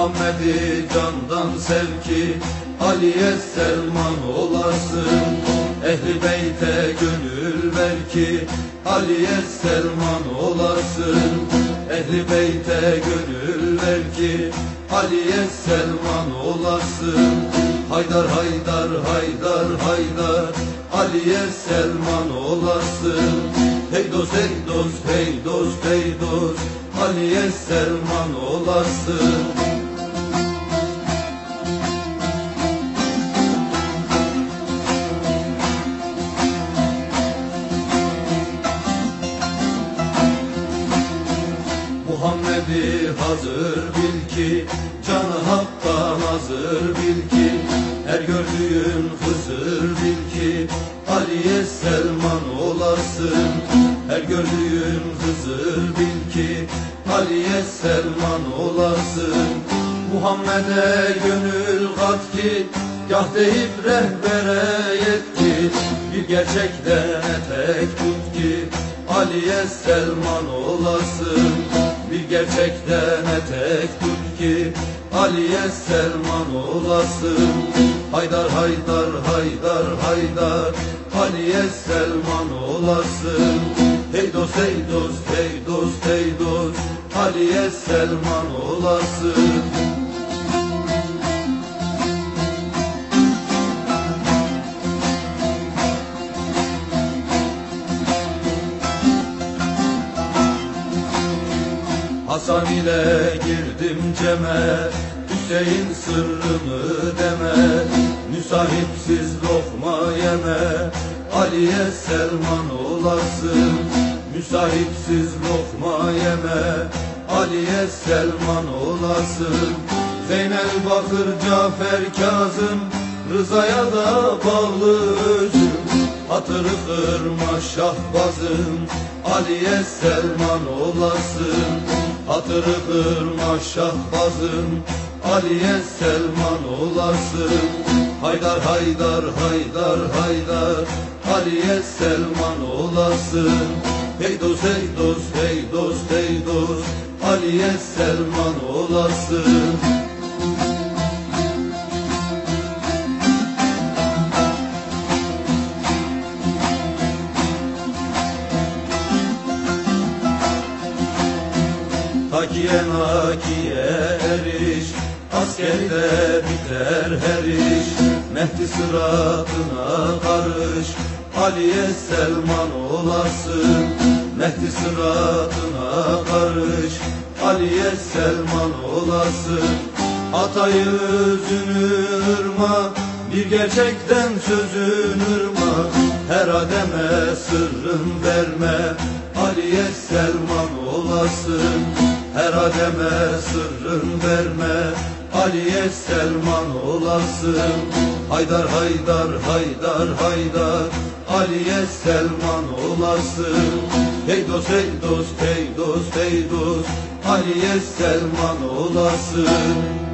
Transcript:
Muhammed'i candan sev ki Ali'ye Selman olasın. Ehli beyte gönül ver ki Ali'ye Selman olasın. Ehli beyte gönül ver ki Ali'ye Selman olasın. Haydar haydar haydar haydar Ali'ye Selman olasın. Hey dost hey dost hey dost hey dost Ali'ye Selman olasın Muhammed'i hazır bil ki Canı haktan hazır bil ki Her gördüğün Hızır bil ki Ali'ye Selman olasın. Her gördüğün Hızır bil ki Ali'ye Selman olasın. Muhammed'e gönül kat ki Gah deyip rehbere yetki Bir gerçekten etek tut ki Ali'ye Selman olasın Bir gerçekten etek tut ki Ali'ye Selman olasın. Haydar haydar haydar haydar Ali'ye Selman olasın. Hey dost hey dost hey dost hey dost Ali'ye Selman olasın Hasan ile girdim ceme Hüseyin sırrımı deme Müsahipsiz lokma yeme Ali'ye Selman olasın Müsahipsiz lokma yeme Ali'ye Selman olasın Zeynel Bakır Cafer Kazım Rıza'ya da bağlı özüm Hatırı kırma şahbazım Ali'ye Selman olasın. Hatırı kırma şahbazım Ali'ye Selman olasın. Haydar haydar haydar haydar. Ali'ye Selman olasın. Hey dost hey dost hey dost hey dost. Ali'ye Selman olasın Takiye nakiye eriş Askerde biter her iş. Mehdi sıratına karış Ali'ye Selman olasın Mehdi sıratına karış Ali'ye Selman olasın Atayı özünü ırma Bir gerçekten sözün ırma. Her ademe sırrın verme Ali'ye Selman olasın Her ademe sırrın verme Ali'ye Selman olasın. Haydar haydar haydar haydar Ali'ye Selman olasın. Hey dost hey dost hey dost hey dost Ali'ye Selman olasın